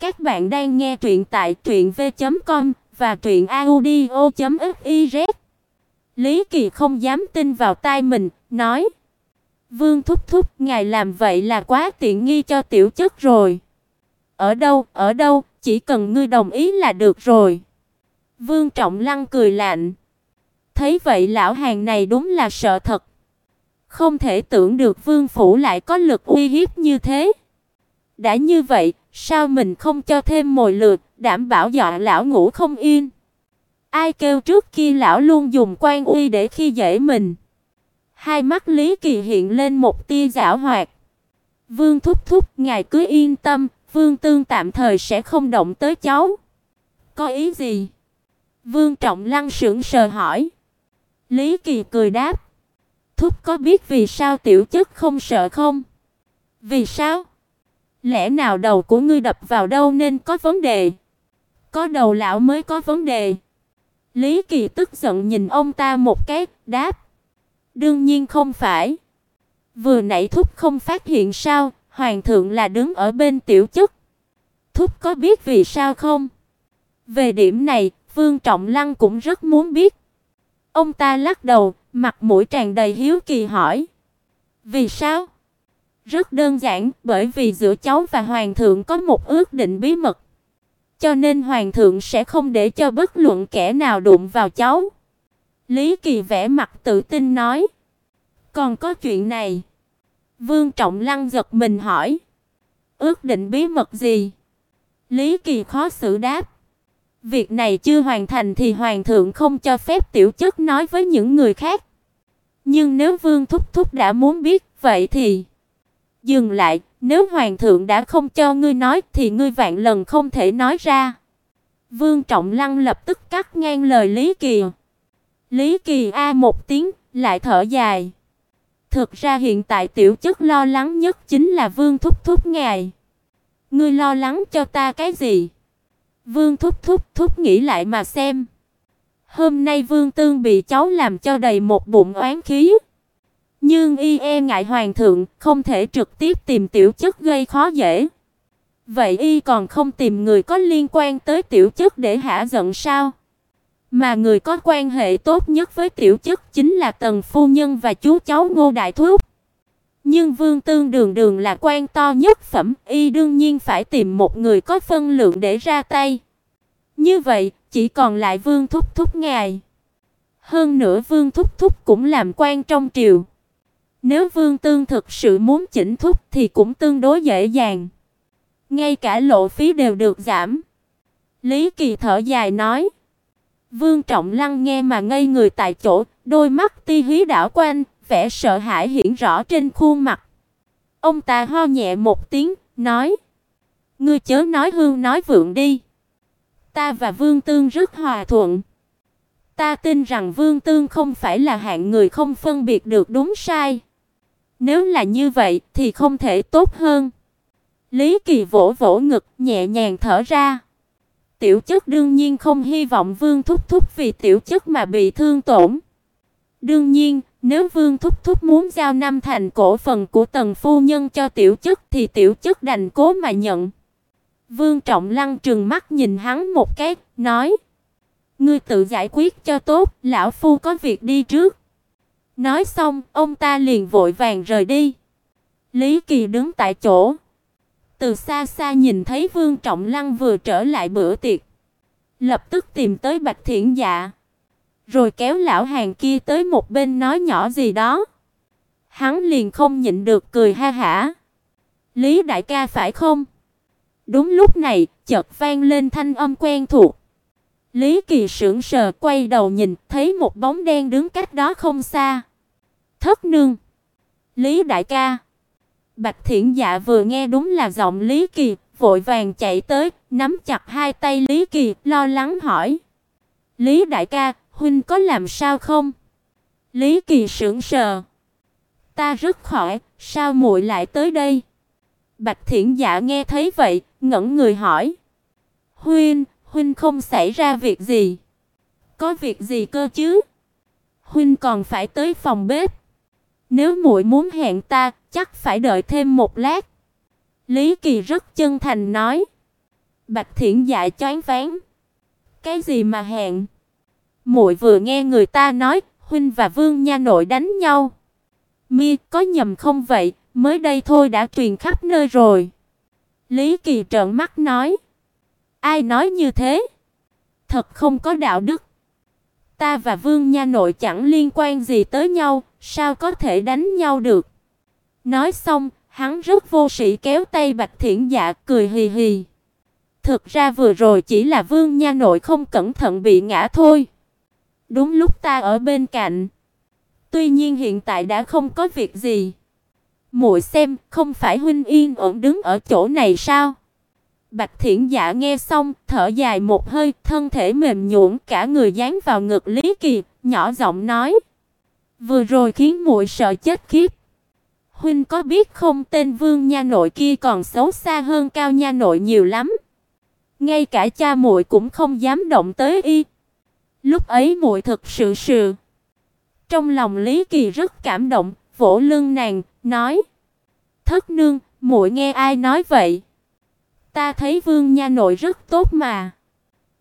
Các bạn đang nghe truyện tại truyệnv.com và truyệnaudio.fiz. Lý Kỳ không dám tin vào tai mình, nói: "Vương thúc thúc, ngài làm vậy là quá tiện nghi cho tiểu chất rồi." "Ở đâu? Ở đâu? Chỉ cần ngươi đồng ý là được rồi." Vương Trọng Lăng cười lạnh. Thấy vậy lão hàng này đúng là sợ thật. Không thể tưởng được Vương phủ lại có lực uy hiếp như thế. Đã như vậy, sao mình không cho thêm mồi lượt, đảm bảo dọa lão ngủ không yên. Ai kêu trước kia lão luôn dùng quan uy để khi dễ mình. Hai mắt Lý Kỳ hiện lên một tia giảo hoạt. Vương thúc thúc, ngài cứ yên tâm, Vương Tương tạm thời sẽ không động tới cháu. Có ý gì? Vương Trọng Lăng sững sờ hỏi. Lý Kỳ cười đáp. Thúc có biết vì sao tiểu chất không sợ không? Vì sao? Lẽ nào đầu của ngươi đập vào đâu nên có vấn đề? Có đầu lão mới có vấn đề. Lý Kỳ tức giận nhìn ông ta một cái, đáp: "Đương nhiên không phải. Vừa nãy thúc không phát hiện sao, hoàng thượng là đứng ở bên tiểu chức. Thúc có biết vì sao không?" Về điểm này, Vương Trọng Lăng cũng rất muốn biết. Ông ta lắc đầu, mặt mũi tràn đầy hiếu kỳ hỏi: "Vì sao?" Rất đơn giản, bởi vì giữa cháu và hoàng thượng có một ước định bí mật. Cho nên hoàng thượng sẽ không để cho bất luận kẻ nào đụng vào cháu. Lý Kỳ vẽ mặt tự tin nói. Còn có chuyện này. Vương Trọng Lăng giật mình hỏi. Ước định bí mật gì? Lý Kỳ khó xử đáp. Việc này chưa hoàn thành thì hoàng thượng không cho phép tiểu chất nói với những người khác. Nhưng nếu Vương thúc thúc đã muốn biết, vậy thì Dừng lại, nếu hoàng thượng đã không cho ngươi nói thì ngươi vạn lần không thể nói ra. Vương Trọng Lăng lập tức cắt ngang lời Lý Kỳ. Lý Kỳ a một tiếng, lại thở dài. Thực ra hiện tại tiểu chất lo lắng nhất chính là Vương thúc thúc ngài. Ngươi lo lắng cho ta cái gì? Vương thúc thúc thúc nghĩ lại mà xem. Hôm nay Vương Tương bị cháu làm cho đầy một bụng oán khí. Nhưng y e ngại hoàng thượng, không thể trực tiếp tìm tiểu chất gây khó dễ. Vậy y còn không tìm người có liên quan tới tiểu chất để hạ giận sao? Mà người có quan hệ tốt nhất với tiểu chất chính là Tần phu nhân và chú cháu Ngô đại thúc. Nhưng Vương Tương Đường Đường là quan to nhất phẩm, y đương nhiên phải tìm một người có phân lượng để ra tay. Như vậy, chỉ còn lại Vương Thúc Thúc ngài. Hơn nữa Vương Thúc Thúc cũng làm quan trong triều. Nếu Vương Tương thực sự muốn chỉnh thúc thì cũng tương đối dễ dàng. Ngay cả lộ phí đều được giảm. Lý Kỳ thở dài nói. Vương Trọng Lăng nghe mà ngây người tại chỗ, đôi mắt ti hí đảo quanh, vẻ sợ hãi hiện rõ trên khuôn mặt. Ông ta ho nhẹ một tiếng, nói: "Ngươi chớ nói hương nói vượng đi. Ta và Vương Tương rất hòa thuận. Ta tin rằng Vương Tương không phải là hạng người không phân biệt được đúng sai. Nếu là như vậy thì không thể tốt hơn. Lý Kỳ vỗ vỗ ngực, nhẹ nhàng thở ra. Tiểu chất đương nhiên không hy vọng Vương Thúc Thúc vì tiểu chất mà bị thương tổn. Đương nhiên, nếu Vương Thúc Thúc muốn giao năm thành cổ phần của Tần phu nhân cho tiểu chất thì tiểu chất đành cố mà nhận. Vương Trọng Lăng trừng mắt nhìn hắn một cái, nói: "Ngươi tự giải quyết cho tốt, lão phu có việc đi trước." Nói xong, ông ta liền vội vàng rời đi. Lý Kỳ đứng tại chỗ, từ xa xa nhìn thấy Vương Trọng Lăng vừa trở lại bữa tiệc, lập tức tìm tới Bạch Thiển Dạ, rồi kéo lão hàng kia tới một bên nói nhỏ gì đó. Hắn liền không nhịn được cười ha hả. "Lý đại ca phải không?" Đúng lúc này, chợt vang lên thanh âm quen thuộc. Lý Kỳ sững sờ quay đầu nhìn, thấy một bóng đen đứng cách đó không xa. Thất nương. Lý đại ca. Bạch Thiển Dạ vừa nghe đúng là giọng Lý Kỳ, vội vàng chạy tới, nắm chặt hai tay Lý Kỳ, lo lắng hỏi: "Lý đại ca, huynh có làm sao không?" Lý Kỳ sững sờ. "Ta rất khỏe, sao muội lại tới đây?" Bạch Thiển Dạ nghe thấy vậy, ngẩn người hỏi: "Huynh, huynh không xảy ra việc gì?" "Có việc gì cơ chứ?" "Huynh còn phải tới phòng bếp." Nếu muội muốn hẹn ta, chắc phải đợi thêm một lát." Lý Kỳ rất chân thành nói. Bạch Thiển Dạ choáng váng. Cái gì mà hẹn? Muội vừa nghe người ta nói huynh và Vương nha nội đánh nhau. Mi có nhầm không vậy, mới đây thôi đã truyền khắp nơi rồi. Lý Kỳ trợn mắt nói. Ai nói như thế? Thật không có đạo đức. Ta và Vương nha nội chẳng liên quan gì tới nhau, sao có thể đánh nhau được? Nói xong, hắn rất vô sĩ kéo tay Bạch Thiển Dạ cười hì hì. Thực ra vừa rồi chỉ là Vương nha nội không cẩn thận bị ngã thôi. Đúng lúc ta ở bên cạnh. Tuy nhiên hiện tại đã không có việc gì. Muội xem, không phải huynh yên ổn đứng ở chỗ này sao? Bạch Thiển Dạ nghe xong, thở dài một hơi, thân thể mềm nhũn, cả người dán vào ngực Lý Kỳ, nhỏ giọng nói: "Vừa rồi khiến muội sợ chết khiếp. Huynh có biết không, tên Vương nha nội kia còn xấu xa hơn Cao nha nội nhiều lắm. Ngay cả cha muội cũng không dám động tới y." Lúc ấy muội thực sự sự. Trong lòng Lý Kỳ rất cảm động, vỗ lưng nàng, nói: "Thất nương, muội nghe ai nói vậy?" Ta thấy Vương nha nội rất tốt mà.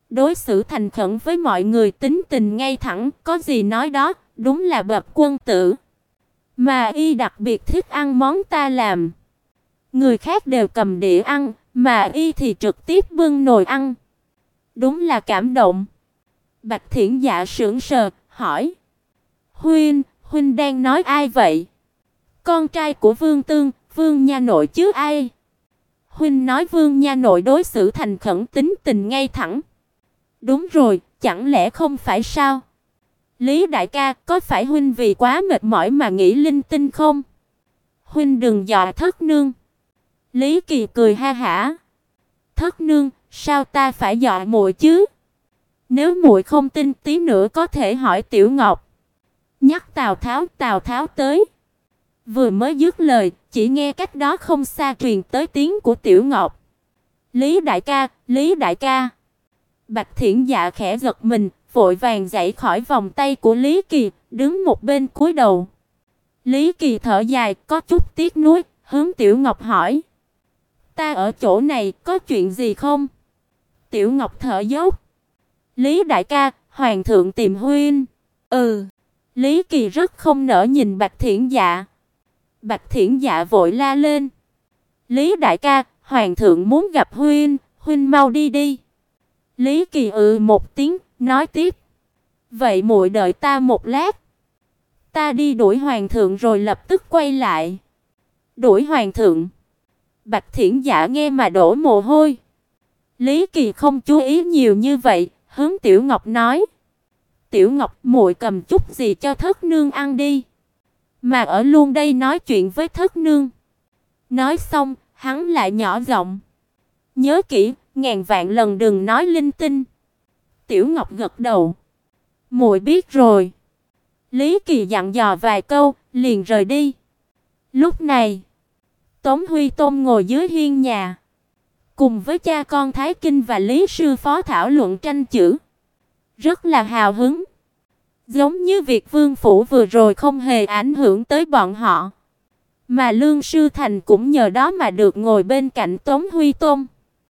Đối xử thành khẩn với mọi người, tính tình ngay thẳng, có gì nói đó, đúng là bậc quân tử. Mà y đặc biệt thích ăn món ta làm. Người khác đều cầm đĩa ăn, mà y thì trực tiếp bưng nồi ăn. Đúng là cảm động. Bạch Thiển Dạ sững sờ, hỏi: "Huynh, huynh đang nói ai vậy?" "Con trai của Vương Tương, Vương nha nội chứ ai?" Huynh nói Vương nha nội đối xử thành khẩn tính tình ngay thẳng. Đúng rồi, chẳng lẽ không phải sao? Lý đại ca, có phải huynh vì quá mệt mỏi mà nghĩ linh tinh không? Huynh đừng dọa thất nương. Lý Kỳ cười ha hả. Thất nương, sao ta phải dọa muội chứ? Nếu muội không tin tí nữa có thể hỏi Tiểu Ngọc. Nhắc Tào Tháo, Tào Tháo tới. Vừa mới dứt lời, chỉ nghe cách đó không xa truyền tới tiếng của Tiểu Ngọc. "Lý đại ca, Lý đại ca." Bạch Thiển Dạ khẽ giật mình, vội vàng dậy khỏi vòng tay của Lý Kỳ, đứng một bên cúi đầu. Lý Kỳ thở dài, có chút tiếc nuối, hướng Tiểu Ngọc hỏi: "Ta ở chỗ này có chuyện gì không?" Tiểu Ngọc thở dốc. "Lý đại ca, hoàng thượng tìm huynh." "Ừ." Lý Kỳ rất không nỡ nhìn Bạch Thiển Dạ. Bạch Thiển Dạ vội la lên. "Lý đại ca, hoàng thượng muốn gặp huynh, huynh mau đi đi." Lý Kỳ ừ một tiếng, nói tiếp: "Vậy muội đợi ta một lát, ta đi đuổi hoàng thượng rồi lập tức quay lại." "Đuổi hoàng thượng?" Bạch Thiển Dạ nghe mà đổ mồ hôi. Lý Kỳ không chú ý nhiều như vậy, hướng Tiểu Ngọc nói: "Tiểu Ngọc, muội cầm chút gì cho thất nương ăn đi." Mà ở luôn đây nói chuyện với thất nương. Nói xong, hắn lại nhỏ giọng, "Nhớ kỹ, ngàn vạn lần đừng nói linh tinh." Tiểu Ngọc gật đầu, "Muội biết rồi." Lý Kỳ dặn dò vài câu, liền rời đi. Lúc này, Tống Huy Tôn ngồi dưới hiên nhà, cùng với cha con Thái Kinh và Lý sư phó thảo luận tranh chữ, rất là hào hứng. Giống như việc Vương phủ vừa rồi không hề ảnh hưởng tới bọn họ, mà Lương Sư Thành cũng nhờ đó mà được ngồi bên cạnh Tống Huy Tôn.